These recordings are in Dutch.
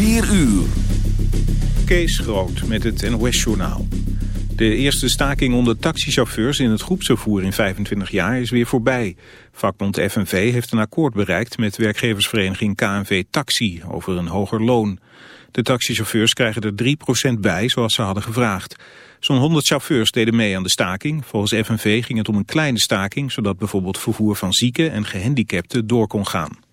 4 uur. Kees Groot met het NOS-journaal. De eerste staking onder taxichauffeurs in het groepsvervoer in 25 jaar is weer voorbij. Vakbond FNV heeft een akkoord bereikt met werkgeversvereniging KNV Taxi over een hoger loon. De taxichauffeurs krijgen er 3% bij, zoals ze hadden gevraagd. Zo'n 100 chauffeurs deden mee aan de staking. Volgens FNV ging het om een kleine staking, zodat bijvoorbeeld vervoer van zieken en gehandicapten door kon gaan.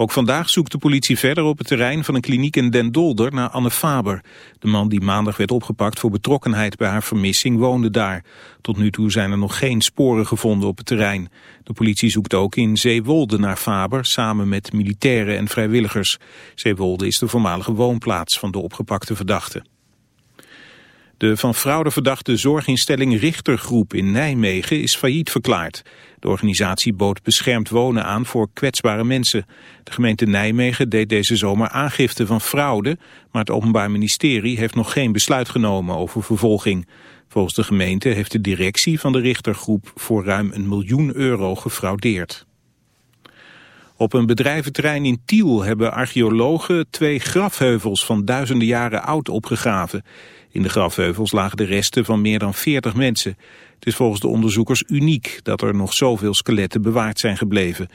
Ook vandaag zoekt de politie verder op het terrein van een kliniek in Den Dolder naar Anne Faber. De man die maandag werd opgepakt voor betrokkenheid bij haar vermissing woonde daar. Tot nu toe zijn er nog geen sporen gevonden op het terrein. De politie zoekt ook in Zeewolde naar Faber samen met militairen en vrijwilligers. Zeewolde is de voormalige woonplaats van de opgepakte verdachte. De van fraude verdachte zorginstelling Richtergroep in Nijmegen is failliet verklaard. De organisatie bood beschermd wonen aan voor kwetsbare mensen. De gemeente Nijmegen deed deze zomer aangifte van fraude, maar het Openbaar Ministerie heeft nog geen besluit genomen over vervolging. Volgens de gemeente heeft de directie van de Richtergroep voor ruim een miljoen euro gefraudeerd. Op een bedrijventerrein in Tiel hebben archeologen twee grafheuvels van duizenden jaren oud opgegraven. In de grafheuvels lagen de resten van meer dan 40 mensen. Het is volgens de onderzoekers uniek dat er nog zoveel skeletten bewaard zijn gebleven.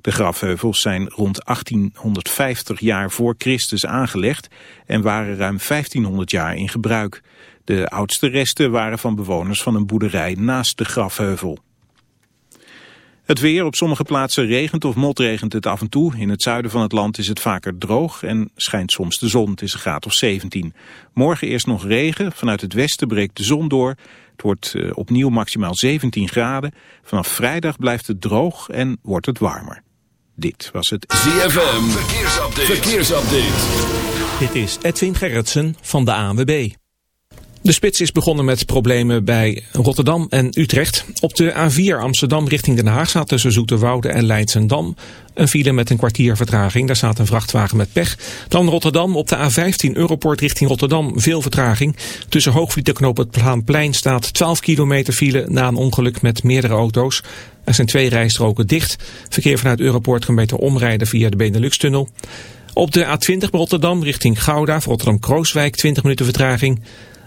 De grafheuvels zijn rond 1850 jaar voor Christus aangelegd en waren ruim 1500 jaar in gebruik. De oudste resten waren van bewoners van een boerderij naast de grafheuvel. Het weer, op sommige plaatsen regent of motregent het af en toe. In het zuiden van het land is het vaker droog en schijnt soms de zon. Het is een graad of 17. Morgen eerst nog regen, vanuit het westen breekt de zon door. Het wordt uh, opnieuw maximaal 17 graden. Vanaf vrijdag blijft het droog en wordt het warmer. Dit was het ZFM Verkeersupdate. Verkeersupdate. Dit is Edwin Gerritsen van de ANWB. De spits is begonnen met problemen bij Rotterdam en Utrecht. Op de A4 Amsterdam richting Den Haag staat tussen Zoeterwoude en Leidsendam een file met een kwartier vertraging. Daar staat een vrachtwagen met pech. Dan Rotterdam op de A15 Europort richting Rotterdam veel vertraging. Tussen Hoogvliet en Knoop het Plaanplein staat 12 kilometer file na een ongeluk met meerdere auto's. Er zijn twee rijstroken dicht. Verkeer vanuit Europort kan beter omrijden via de Benelux-tunnel. Op de A20 Rotterdam richting Gouda Rotterdam-Krooswijk 20 minuten vertraging.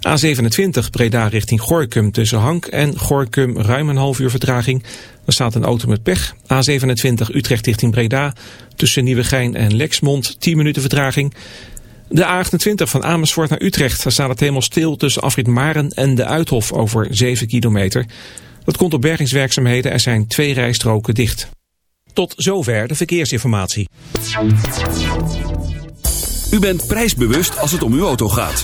A27 Breda richting Gorkum tussen Hank en Gorkum ruim een half uur vertraging. Er staat een auto met pech. A27 Utrecht richting Breda tussen Nieuwegein en Lexmond 10 minuten vertraging. De A28 van Amersfoort naar Utrecht. Daar staat het helemaal stil tussen Afrit Maren en de Uithof over 7 kilometer. Dat komt door bergingswerkzaamheden. Er zijn twee rijstroken dicht. Tot zover de verkeersinformatie. U bent prijsbewust als het om uw auto gaat.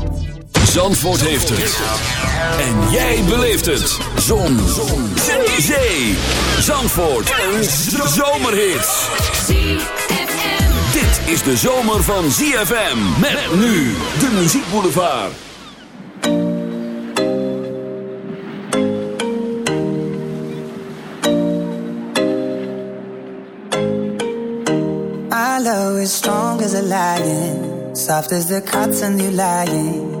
Zandvoort heeft het. En jij beleeft het. Zon. Zon. Zee. Zandvoort. Een zomerhit. Dit is de zomer van ZFM. Met nu de muziekboulevard. Our love is strong as a lion, soft as the cotton you lying.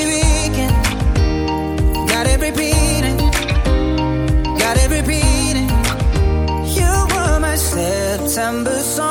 September song,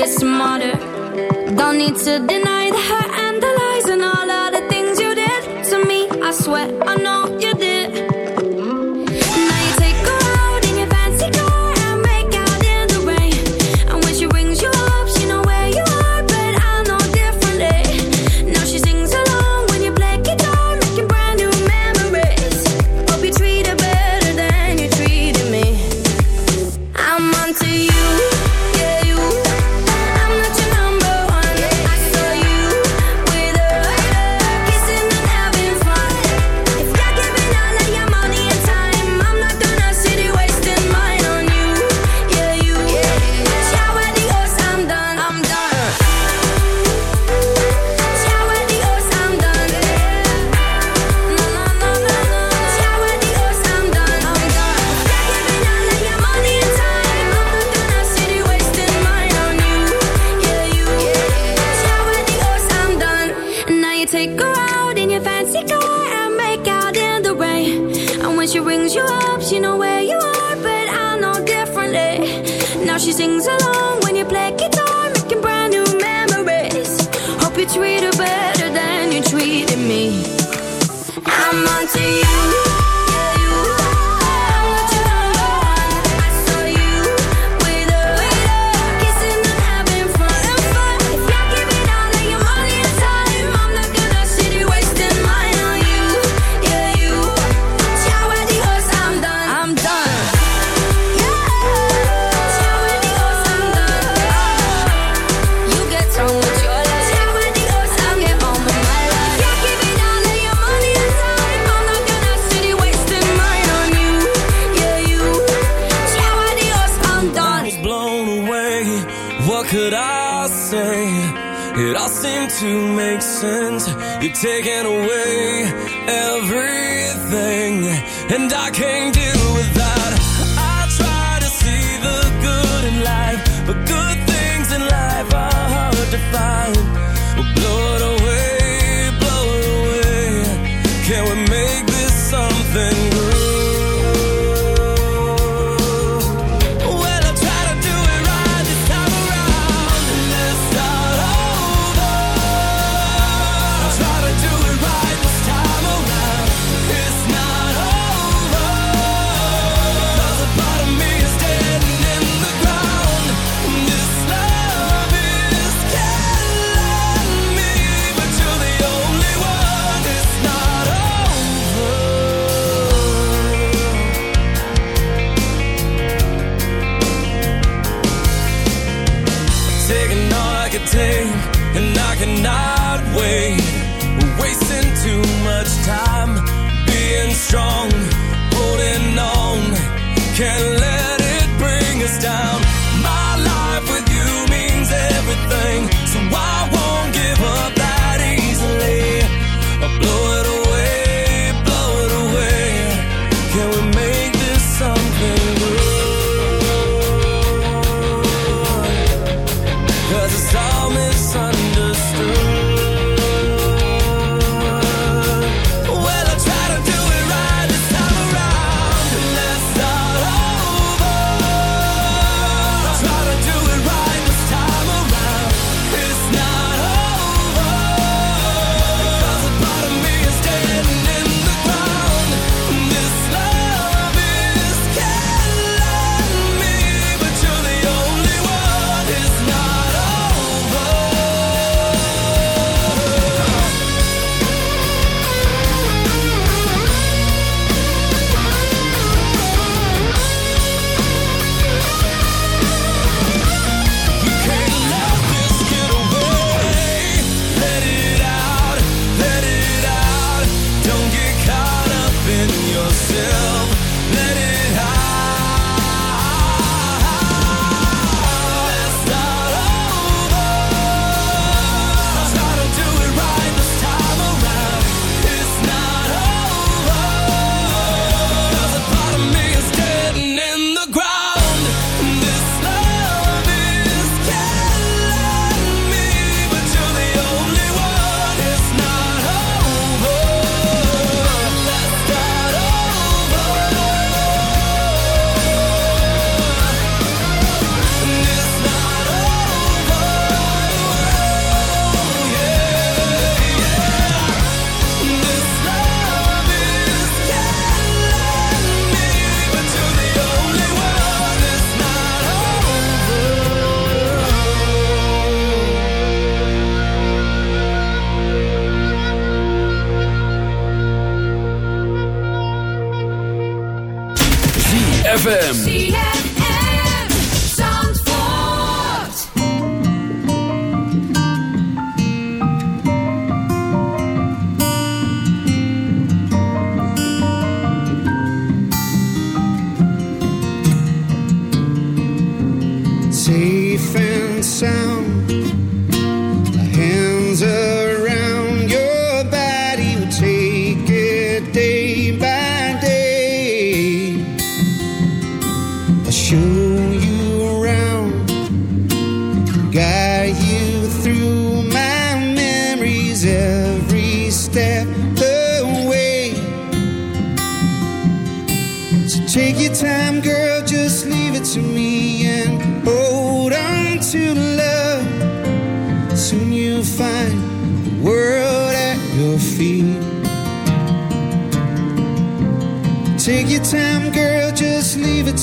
get smarter. It all seemed to make sense. You're taking away everything, and I can't deal with that. I try to see the good in life, but good things in life are hard to find. We'll blow it away, blow it away. Can we?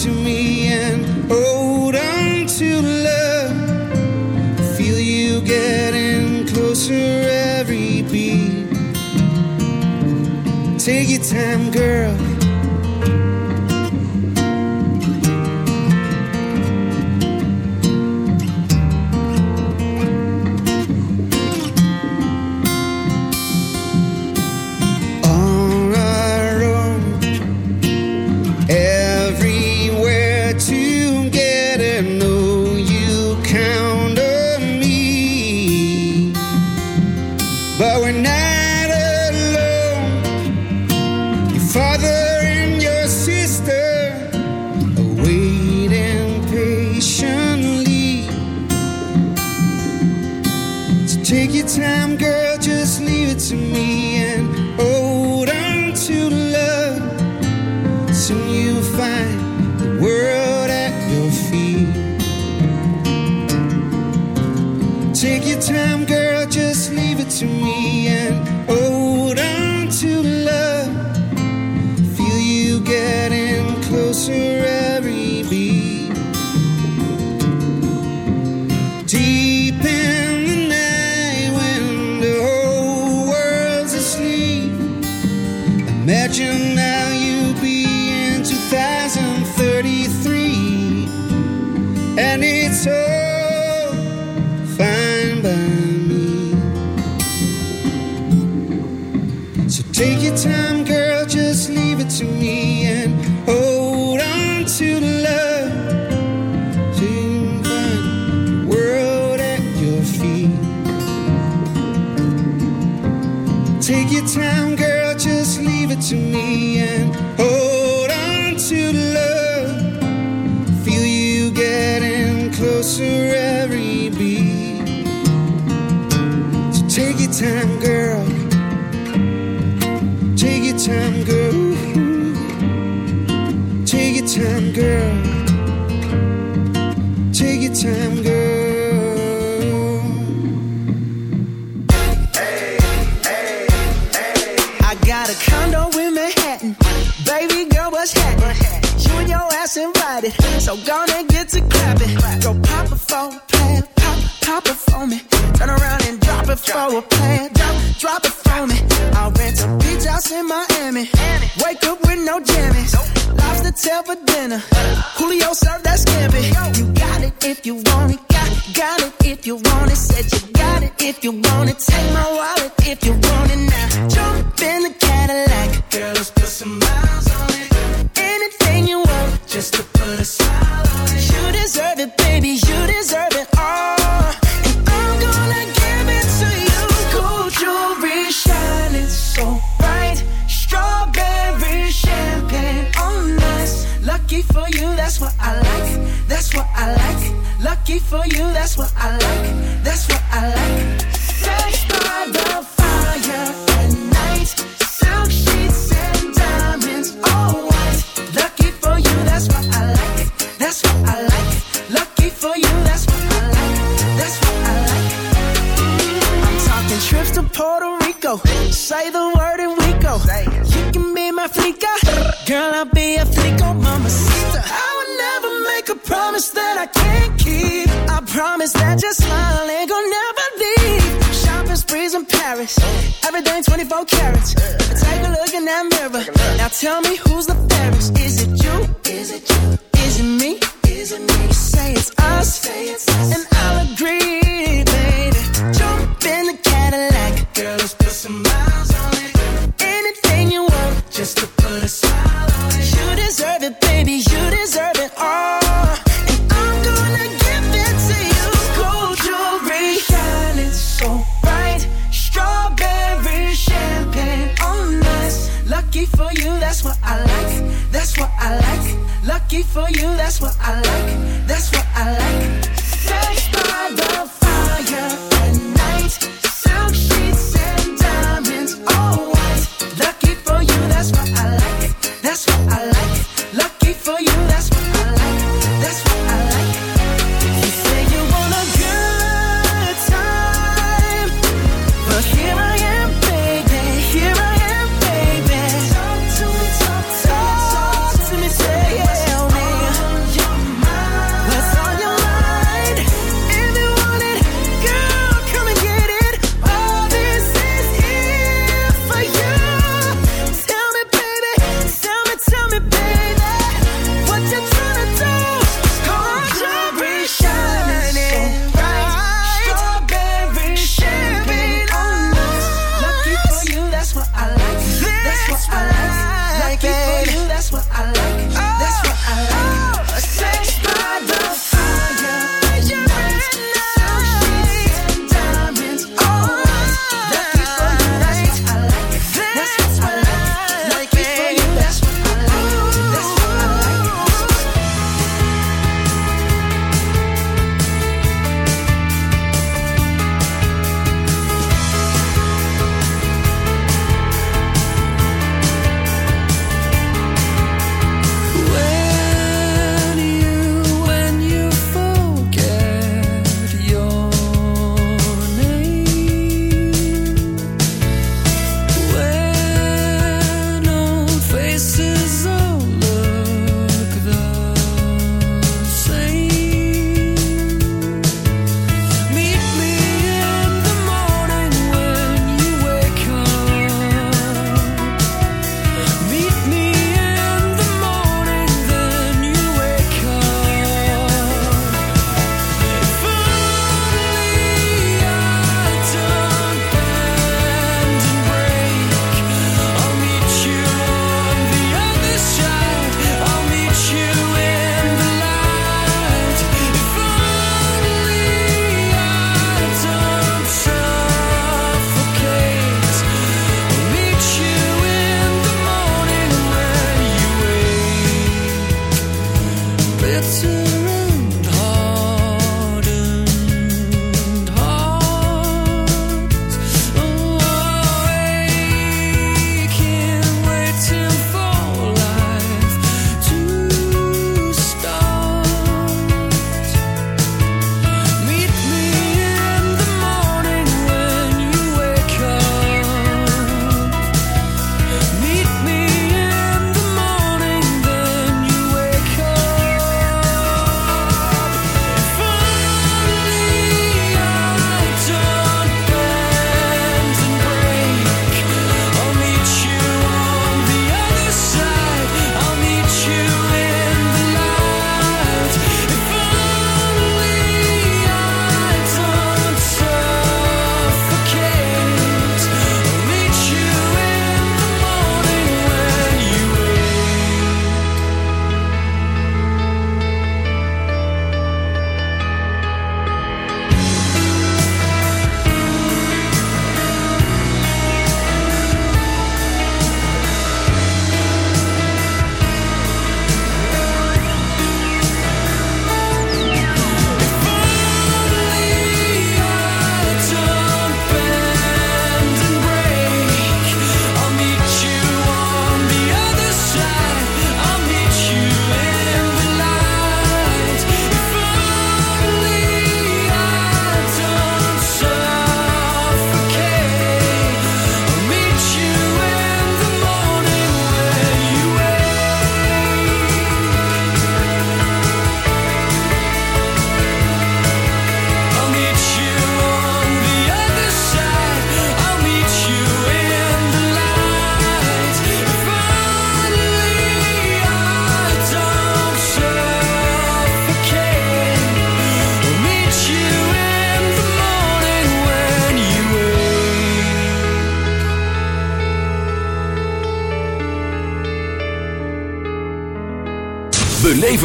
to me and hold on to love. I feel you getting closer every beat. Take your time, girl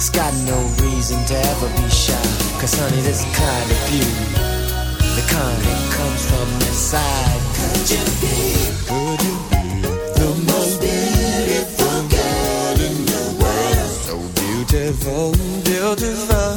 It's got no reason to ever be shy. Cause honey, this kind of beauty, the kind that comes from inside. Could you be? Could you be the most beautiful girl in the world? So beautiful, beautiful.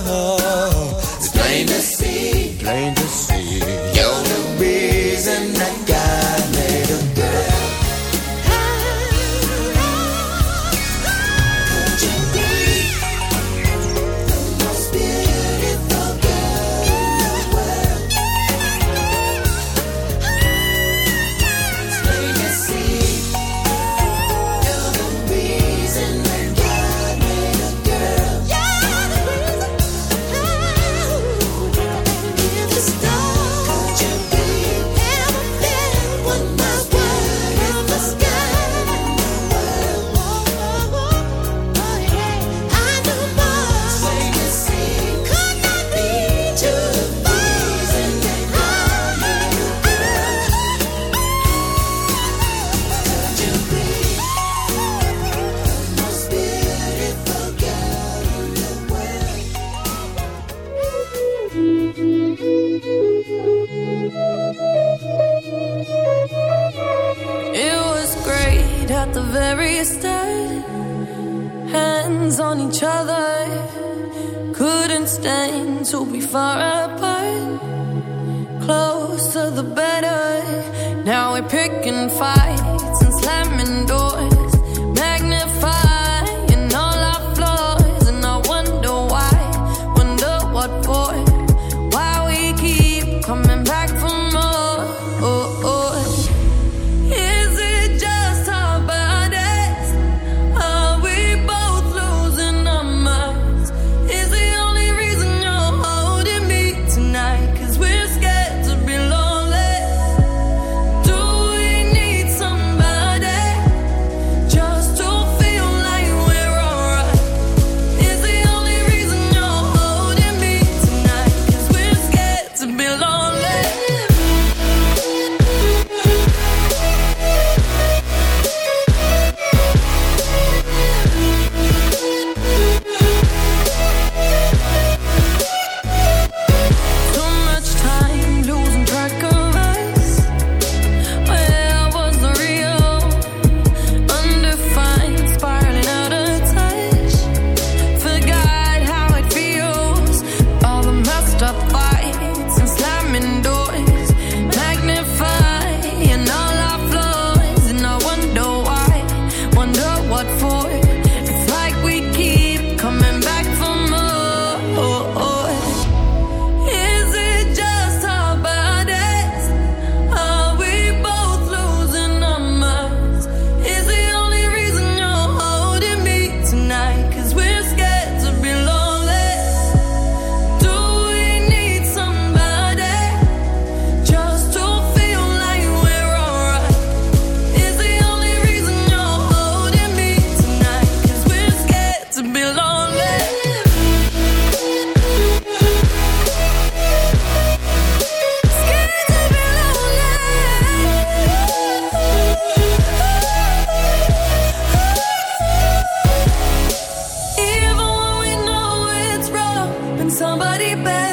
somebody better.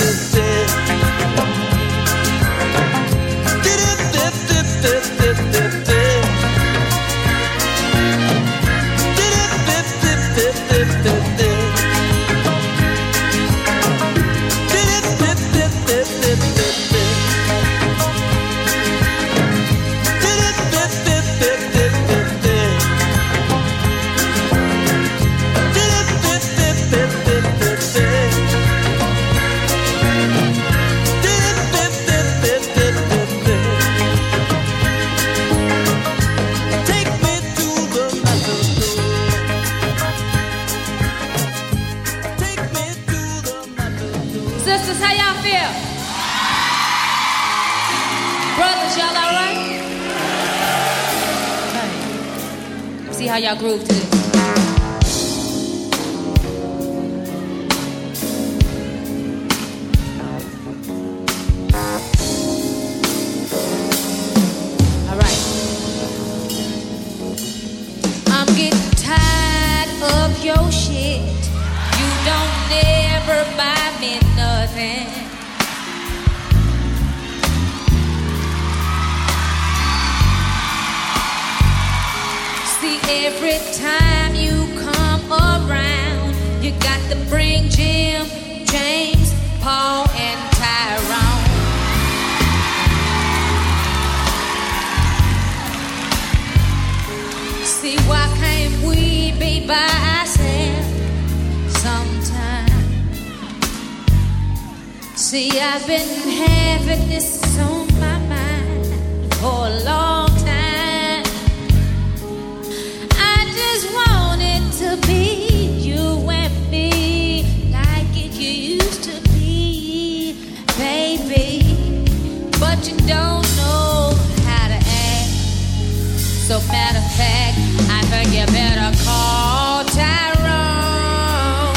I think you better call Tyrone.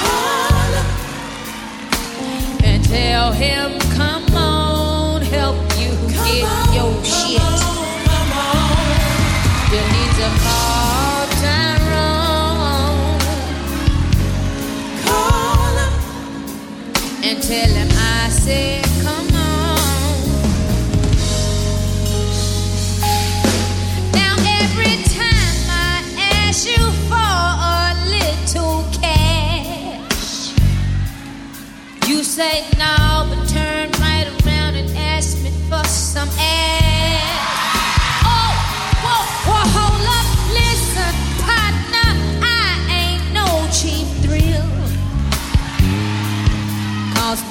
Call and tell him, come on, help you get your shit. You need to call Tyrone. Call him and tell him I said,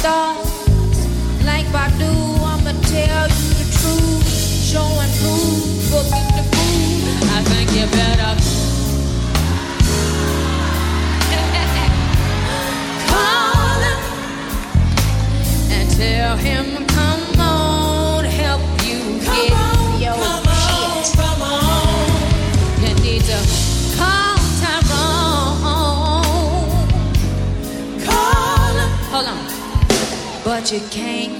stars. Like Badu, I'ma tell you the truth. Show you can't